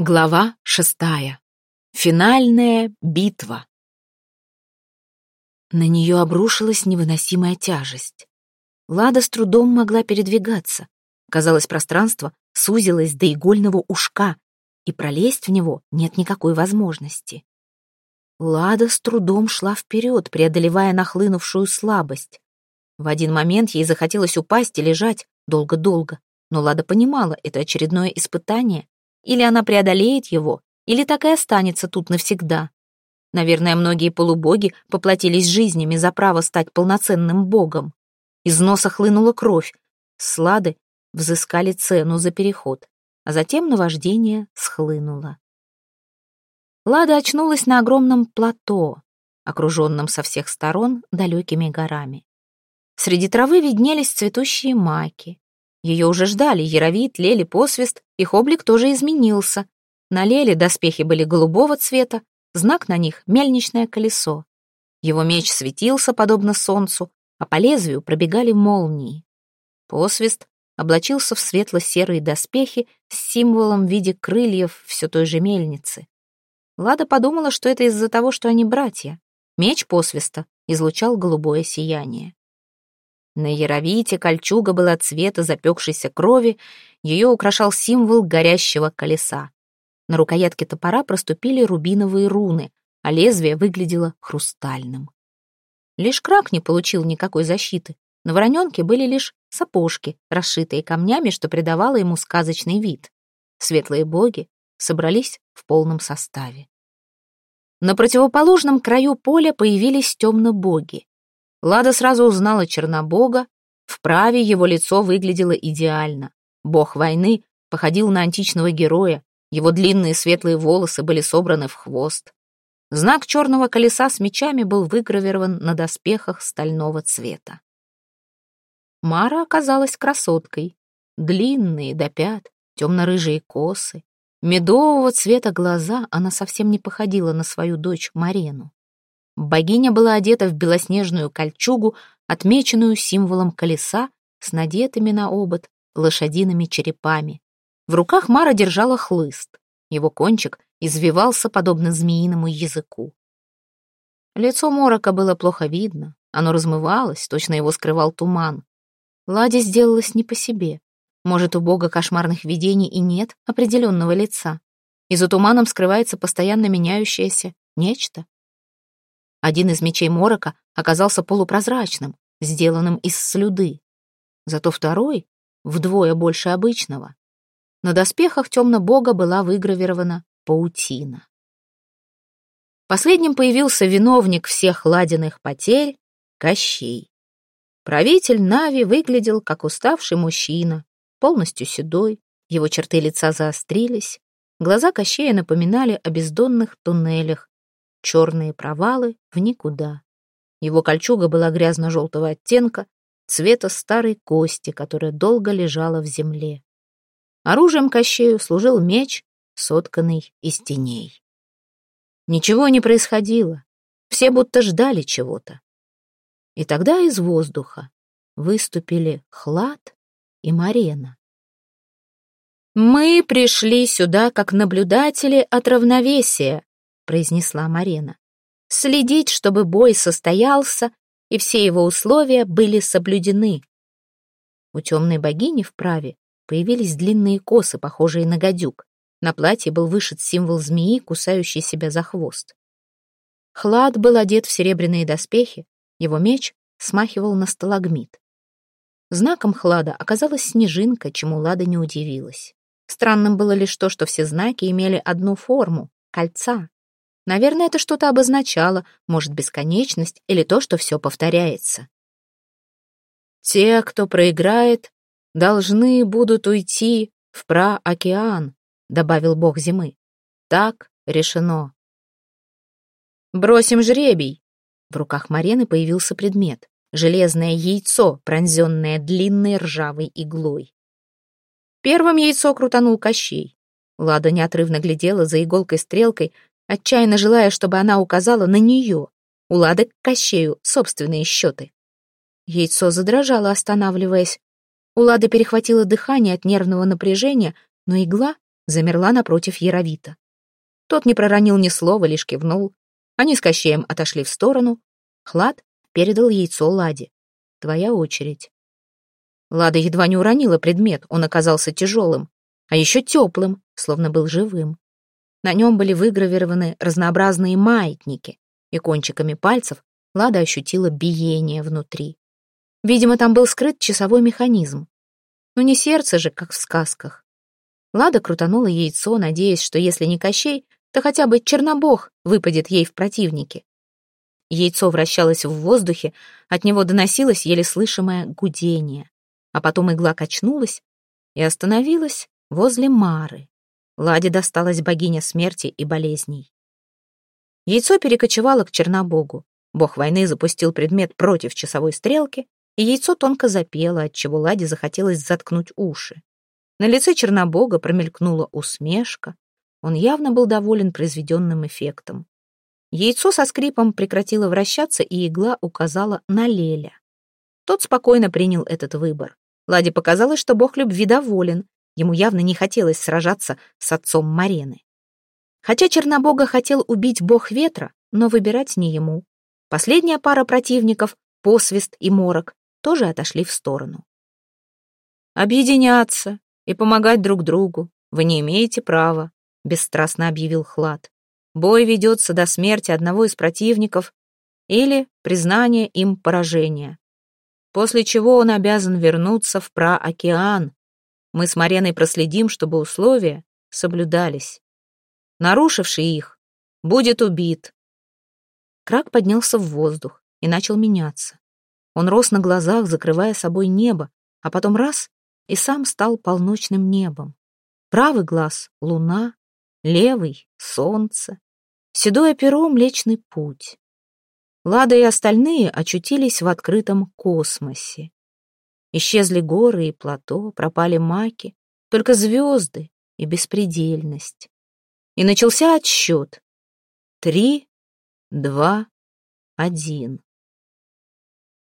Глава шестая. Финальная битва. На нее обрушилась невыносимая тяжесть. Лада с трудом могла передвигаться. Казалось, пространство сузилось до игольного ушка, и пролезть в него нет никакой возможности. Лада с трудом шла вперед, преодолевая нахлынувшую слабость. В один момент ей захотелось упасть и лежать долго-долго, но Лада понимала, это очередное испытание, или она преодолеет его, или так и останется тут навсегда. Наверное, многие полубоги поплатились жизнями за право стать полноценным богом. Из носа хлынула кровь. Слады взыскали цену за переход, а затем наваждение схлынуло. Лада очнулась на огромном плато, окруженном со всех сторон далекими горами. Среди травы виднелись цветущие маки. Ее уже ждали Яровит, Лели, Посвист, их облик тоже изменился. На Леле доспехи были голубого цвета, знак на них — мельничное колесо. Его меч светился, подобно солнцу, а по лезвию пробегали молнии. Посвист облачился в светло-серые доспехи с символом в виде крыльев все той же мельницы. Лада подумала, что это из-за того, что они братья. Меч посвиста излучал голубое сияние. На Яровите кольчуга была цвета запекшейся крови, ее украшал символ горящего колеса. На рукоятке топора проступили рубиновые руны, а лезвие выглядело хрустальным. Лишь крак не получил никакой защиты. На вороненке были лишь сапожки, расшитые камнями, что придавало ему сказочный вид. Светлые боги собрались в полном составе. На противоположном краю поля появились темно-боги. Лада сразу узнала Чернобога. В праве его лицо выглядело идеально. Бог войны походил на античного героя, его длинные светлые волосы были собраны в хвост. Знак черного колеса с мечами был выгравирован на доспехах стального цвета. Мара оказалась красоткой. Длинные до пят, темно-рыжие косы, медового цвета глаза, она совсем не походила на свою дочь Марену. Богиня была одета в белоснежную кольчугу, отмеченную символом колеса с надетыми на обод лошадиными черепами. В руках Мара держала хлыст. Его кончик извивался подобно змеиному языку. Лицо Морока было плохо видно, оно размывалось, точно его скрывал туман. Ладе сделалось не по себе. Может, у бога кошмарных видений и нет определенного лица. И за туманом скрывается постоянно меняющееся нечто. Один из мечей Морока оказался полупрозрачным, сделанным из слюды. Зато второй вдвое больше обычного. На доспехах темно-бога была выгравирована паутина. Последним появился виновник всех ладиных потерь — Кощей. Правитель Нави выглядел как уставший мужчина, полностью седой, его черты лица заострились, глаза Кощея напоминали о бездонных туннелях, черные провалы в никуда. Его кольчуга была грязно-желтого оттенка, цвета старой кости, которая долго лежала в земле. Оружием Кощею служил меч, сотканный из теней. Ничего не происходило, все будто ждали чего-то. И тогда из воздуха выступили Хлад и Марена. «Мы пришли сюда как наблюдатели от равновесия», произнесла Марена. Следить, чтобы бой состоялся, и все его условия были соблюдены. У темной богини в праве появились длинные косы, похожие на гадюк. На платье был вышит символ змеи, кусающей себя за хвост. Хлад был одет в серебряные доспехи, его меч смахивал на сталагмит. Знаком Хлада оказалась снежинка, чему Лада не удивилась. Странным было лишь то, что все знаки имели одну форму — кольца. Наверное, это что-то обозначало, может, бесконечность или то, что все повторяется. Те, кто проиграет, должны будут уйти в праокеан, добавил бог зимы. Так решено. Бросим жребий. В руках Марены появился предмет. Железное яйцо, пронзенное длинной ржавой иглой. Первым яйцо крутанул Кощей. Лада неотрывно глядела за иголкой-стрелкой, отчаянно желая, чтобы она указала на нее, у Лады к Кощею собственные счеты. Яйцо задрожало, останавливаясь. У Лады перехватило дыхание от нервного напряжения, но игла замерла напротив Яровита. Тот не проронил ни слова, лишь кивнул. Они с Кощеем отошли в сторону. Хлад передал яйцо Ладе. «Твоя очередь». Лада едва не уронила предмет, он оказался тяжелым, а еще теплым, словно был живым. На нем были выгравированы разнообразные маятники, и кончиками пальцев Лада ощутила биение внутри. Видимо, там был скрыт часовой механизм. Но не сердце же, как в сказках. Лада крутанула яйцо, надеясь, что если не Кощей, то хотя бы Чернобог выпадет ей в противники. Яйцо вращалось в воздухе, от него доносилось еле слышимое гудение. А потом игла качнулась и остановилась возле Мары. Ладе досталась богиня смерти и болезней. Яйцо перекочевало к Чернобогу. Бог войны запустил предмет против часовой стрелки, и яйцо тонко запело, отчего Ладе захотелось заткнуть уши. На лице Чернобога промелькнула усмешка. Он явно был доволен произведенным эффектом. Яйцо со скрипом прекратило вращаться, и игла указала на Леля. Тот спокойно принял этот выбор. Ладе показалось, что бог любви доволен. Ему явно не хотелось сражаться с отцом Марены. Хотя Чернобога хотел убить бог ветра, но выбирать не ему. Последняя пара противников, Посвист и Морок, тоже отошли в сторону. «Объединяться и помогать друг другу вы не имеете права», бесстрастно объявил Хлад. Бой ведется до смерти одного из противников или признания им поражения. После чего он обязан вернуться в праокеан. Мы с Мареной проследим, чтобы условия соблюдались. Нарушивший их будет убит. Крак поднялся в воздух и начал меняться. Он рос на глазах, закрывая собой небо, а потом раз — и сам стал полночным небом. Правый глаз — луна, левый — солнце, седое перо — Млечный Путь. Лада и остальные очутились в открытом космосе. Исчезли горы и плато, пропали маки, только звезды и беспредельность. И начался отсчет. Три, два, один.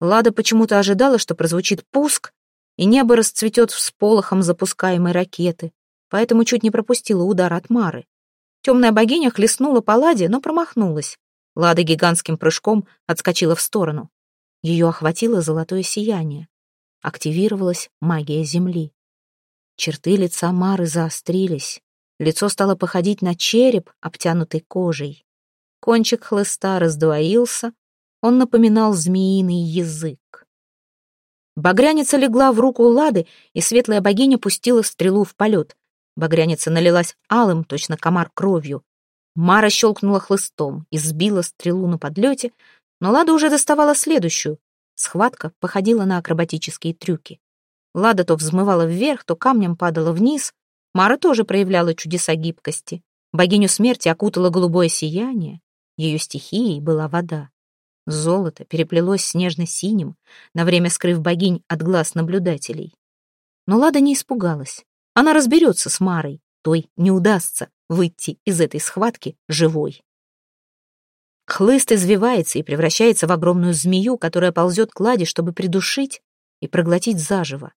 Лада почему-то ожидала, что прозвучит пуск, и небо расцветет всполохом запускаемой ракеты, поэтому чуть не пропустила удар от Мары. Темная богиня хлестнула по Ладе, но промахнулась. Лада гигантским прыжком отскочила в сторону. Ее охватило золотое сияние. Активировалась магия Земли. Черты лица Мары заострились. Лицо стало походить на череп, обтянутый кожей. Кончик хлыста раздвоился, он напоминал змеиный язык. Багряница легла в руку Лады, и светлая богиня пустила стрелу в полет. Багряница налилась алым, точно комар кровью. Мара щелкнула хлыстом и сбила стрелу на подлете, но Лада уже доставала следующую. Схватка походила на акробатические трюки. Лада то взмывала вверх, то камнем падала вниз. Мара тоже проявляла чудеса гибкости. Богиню смерти окутало голубое сияние. Ее стихией была вода. Золото переплелось снежно-синим, на время скрыв богинь от глаз наблюдателей. Но Лада не испугалась. Она разберется с Марой, той не удастся выйти из этой схватки живой. Хлыст извивается и превращается в огромную змею, которая ползет к Ладе, чтобы придушить и проглотить заживо.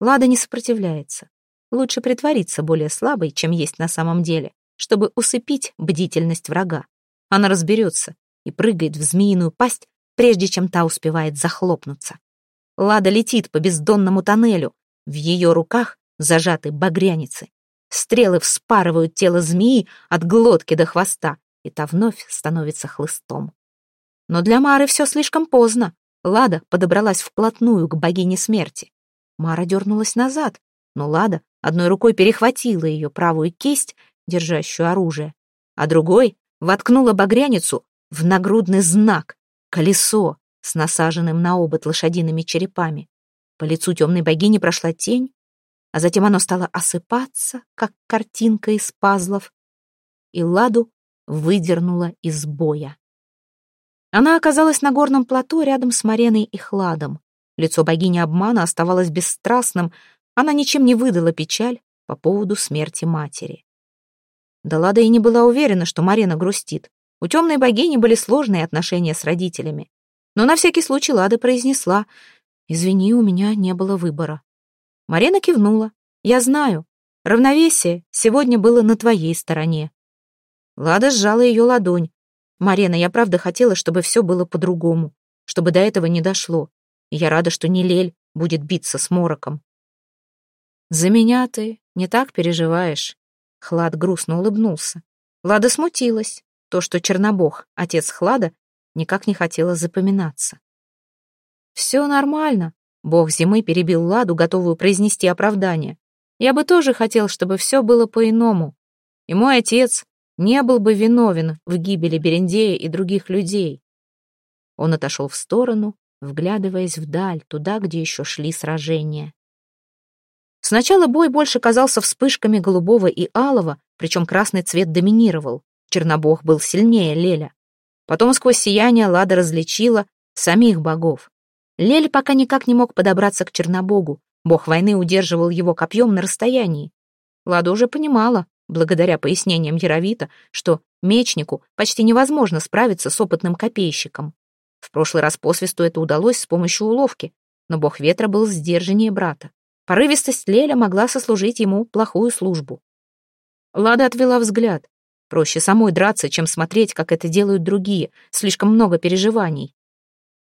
Лада не сопротивляется. Лучше притвориться более слабой, чем есть на самом деле, чтобы усыпить бдительность врага. Она разберется и прыгает в змеиную пасть, прежде чем та успевает захлопнуться. Лада летит по бездонному тоннелю. В ее руках зажаты багряницы. Стрелы вспарывают тело змеи от глотки до хвоста, и та вновь становится хлыстом. Но для Мары все слишком поздно. Лада подобралась вплотную к богине смерти. Мара дернулась назад, но Лада одной рукой перехватила ее правую кисть, держащую оружие, а другой воткнула багряницу в нагрудный знак, колесо с насаженным на обод лошадиными черепами. По лицу темной богини прошла тень, а затем оно стало осыпаться, как картинка из пазлов, и Ладу выдернула из боя. Она оказалась на горном плато рядом с Мареной и Хладом. Лицо богини обмана оставалось бесстрастным, она ничем не выдала печаль по поводу смерти матери. Да Лада и не была уверена, что Марена грустит. У темной богини были сложные отношения с родителями. Но на всякий случай Лада произнесла «Извини, у меня не было выбора». Марина кивнула. «Я знаю. Равновесие сегодня было на твоей стороне. Лада сжала ее ладонь. Марина, я правда хотела, чтобы все было по-другому, чтобы до этого не дошло. Я рада, что не Лель будет биться с мороком. За меня ты не так переживаешь. Хлад грустно улыбнулся. Лада смутилась. То, что Чернобог, отец Хлада, никак не хотела запоминаться. «Все нормально», — бог зимы перебил Ладу, готовую произнести оправдание. «Я бы тоже хотел, чтобы все было по-иному. И мой отец не был бы виновен в гибели Берендея и других людей». Он отошел в сторону, вглядываясь вдаль, туда, где еще шли сражения. Сначала бой больше казался вспышками голубого и алого, причем красный цвет доминировал. Чернобог был сильнее Леля. Потом сквозь сияние Лада различила самих богов. Лель пока никак не мог подобраться к Чернобогу. Бог войны удерживал его копьем на расстоянии. Лада уже понимала, благодаря пояснениям Яровита, что мечнику почти невозможно справиться с опытным копейщиком. В прошлый раз посвисту это удалось с помощью уловки, но бог ветра был сдержаннее брата. Порывистость Леля могла сослужить ему плохую службу. Лада отвела взгляд. Проще самой драться, чем смотреть, как это делают другие. Слишком много переживаний.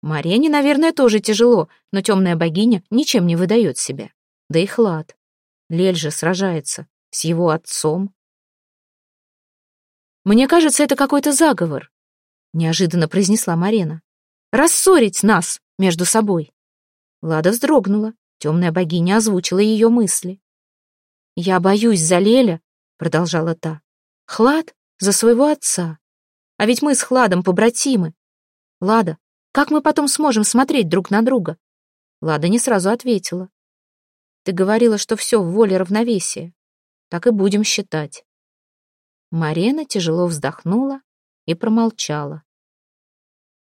Марене, наверное, тоже тяжело, но темная богиня ничем не выдает себя. Да и Хлад. Лель же сражается с его отцом. «Мне кажется, это какой-то заговор», — неожиданно произнесла Марена. «Рассорить нас между собой». Лада вздрогнула. Темная богиня озвучила ее мысли. «Я боюсь за Леля», — продолжала та. «Хлад за своего отца. А ведь мы с Хладом побратимы. Лада, как мы потом сможем смотреть друг на друга?» Лада не сразу ответила. «Ты говорила, что все в воле равновесия. Так и будем считать». Марена тяжело вздохнула и промолчала.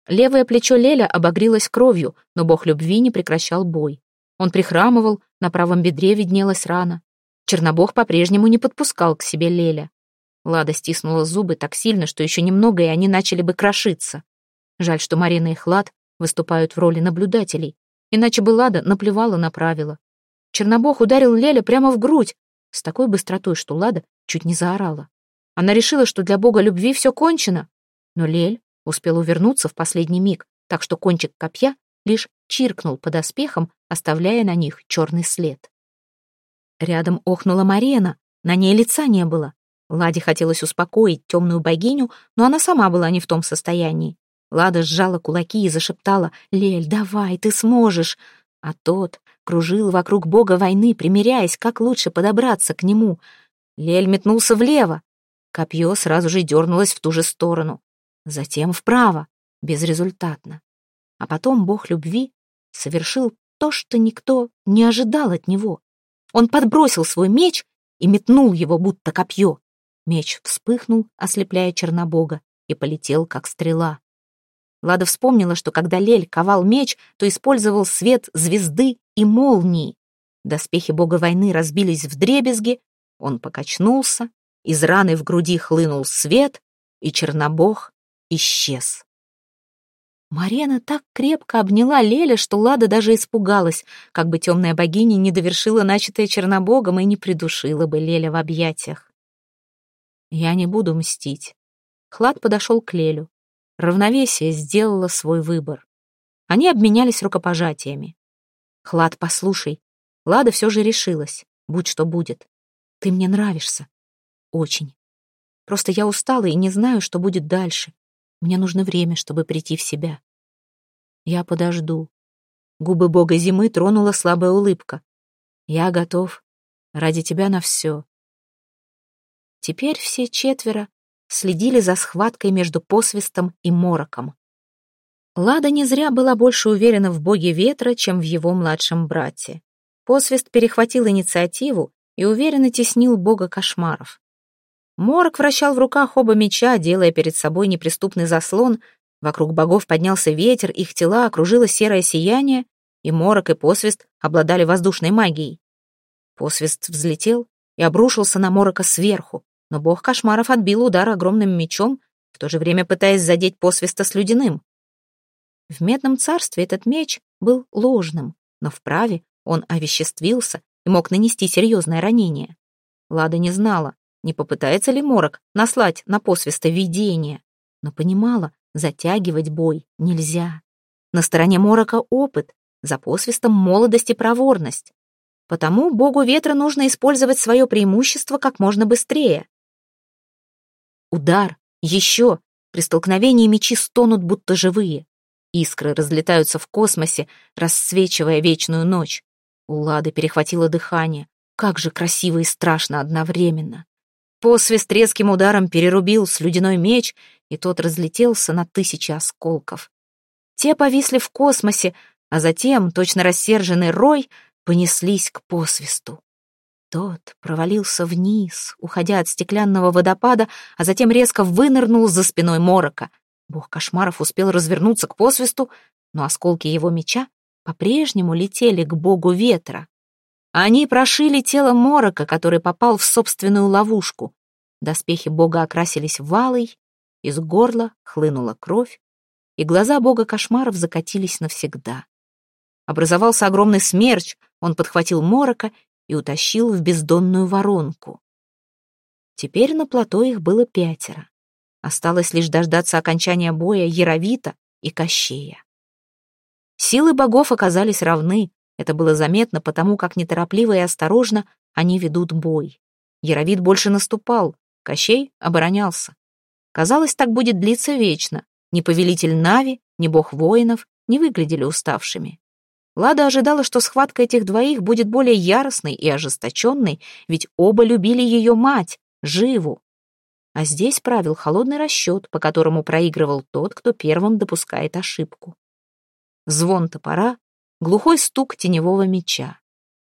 Левое плечо Леля обогрелось кровью, но бог любви не прекращал бой. Он прихрамывал, на правом бедре виднелась рана. Чернобог по-прежнему не подпускал к себе Леля. Лада стиснула зубы так сильно, что еще немного, и они начали бы крошиться. Жаль, что Марина и Хлад выступают в роли наблюдателей, иначе бы Лада наплевала на правила. Чернобог ударил Леля прямо в грудь, с такой быстротой, что Лада чуть не заорала. Она решила, что для бога любви все кончено, но Лель успел увернуться в последний миг, так что кончик копья лишь чиркнул под оспехом, оставляя на них черный след. Рядом охнула Марена, на ней лица не было. Ладе хотелось успокоить темную богиню, но она сама была не в том состоянии. Лада сжала кулаки и зашептала «Лель, давай, ты сможешь!» А тот кружил вокруг бога войны, примеряясь, как лучше подобраться к нему. Лель метнулся влево. Копье сразу же дернулось в ту же сторону. Затем вправо, безрезультатно. А потом бог любви совершил то, что никто не ожидал от него. Он подбросил свой меч и метнул его, будто копье. Меч вспыхнул, ослепляя Чернобога, и полетел, как стрела. Лада вспомнила, что когда Лель ковал меч, то использовал свет звезды и молнии. Доспехи бога войны разбились в дребезги, он покачнулся, из раны в груди хлынул свет, и Чернобог исчез. Марена так крепко обняла Леля, что Лада даже испугалась, как бы темная богиня не довершила начатое Чернобогом и не придушила бы Леля в объятиях. «Я не буду мстить». Хлад подошел к Лелю. Равновесие сделало свой выбор. Они обменялись рукопожатиями. «Хлад, послушай, Лада все же решилась, будь что будет. Ты мне нравишься. Очень. Просто я устала и не знаю, что будет дальше. Мне нужно время, чтобы прийти в себя. Я подожду. Губы бога зимы тронула слабая улыбка. Я готов. Ради тебя на все. Теперь все четверо следили за схваткой между посвистом и мороком. Лада не зря была больше уверена в боге ветра, чем в его младшем брате. Посвист перехватил инициативу и уверенно теснил бога кошмаров. Морок вращал в руках оба меча, делая перед собой неприступный заслон. Вокруг богов поднялся ветер, их тела окружило серое сияние, и Морок и Посвист обладали воздушной магией. Посвист взлетел и обрушился на Морока сверху, но бог кошмаров отбил удар огромным мечом, в то же время пытаясь задеть посвиста с людяным. В медном царстве этот меч был ложным, но в праве он овеществился и мог нанести серьезное ранение. Лада не знала, не попытается ли Морок наслать на посвиста видение, но понимала, затягивать бой нельзя. На стороне Морока опыт, за посвистом молодость и проворность. Потому богу ветра нужно использовать свое преимущество как можно быстрее. Удар, еще, при столкновении мечи стонут, будто живые. Искры разлетаются в космосе, рассвечивая вечную ночь. У Лады перехватило дыхание. Как же красиво и страшно одновременно. Посвист резким ударом перерубил слюдяной меч, и тот разлетелся на тысячи осколков. Те повисли в космосе, а затем, точно рассерженный рой, понеслись к посвисту. Тот провалился вниз, уходя от стеклянного водопада, а затем резко вынырнул за спиной морока. Бог кошмаров успел развернуться к посвисту, но осколки его меча по-прежнему летели к богу ветра. Они прошили тело морока, который попал в собственную ловушку. Доспехи бога окрасились валой, из горла хлынула кровь, и глаза бога кошмаров закатились навсегда. Образовался огромный смерч, он подхватил морока и утащил в бездонную воронку. Теперь на плато их было пятеро. Осталось лишь дождаться окончания боя Яровита и Кощея. Силы богов оказались равны, это было заметно потому, как неторопливо и осторожно они ведут бой. Яровит больше наступал, Кощей оборонялся. Казалось, так будет длиться вечно. Ни повелитель Нави, ни бог воинов не выглядели уставшими. Лада ожидала, что схватка этих двоих будет более яростной и ожесточенной, ведь оба любили ее мать, Живу. А здесь правил холодный расчет, по которому проигрывал тот, кто первым допускает ошибку. Звон топора, глухой стук теневого меча.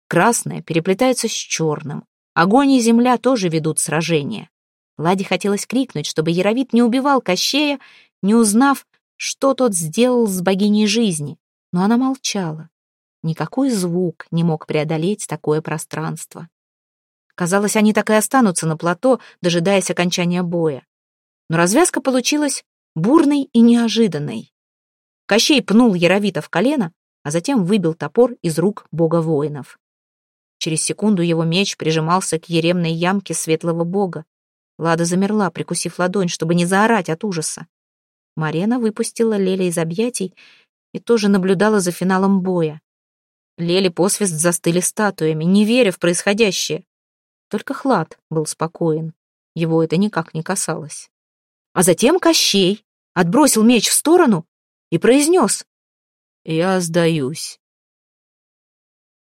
Красное переплетается с черным. Огонь и земля тоже ведут сражение. Ладе хотелось крикнуть, чтобы Яровит не убивал Кощея, не узнав, что тот сделал с богиней жизни, но она молчала. Никакой звук не мог преодолеть такое пространство. Казалось, они так и останутся на плато, дожидаясь окончания боя. Но развязка получилась бурной и неожиданной. Кощей пнул Яровита в колено, а затем выбил топор из рук бога воинов. Через секунду его меч прижимался к еремной ямке светлого бога. Лада замерла, прикусив ладонь, чтобы не заорать от ужаса. Марена выпустила Леля из объятий и тоже наблюдала за финалом боя. Лели посвист застыли статуями, не веря в происходящее. Только Хлад был спокоен. Его это никак не касалось. А затем Кощей отбросил меч в сторону и произнес. «Я сдаюсь.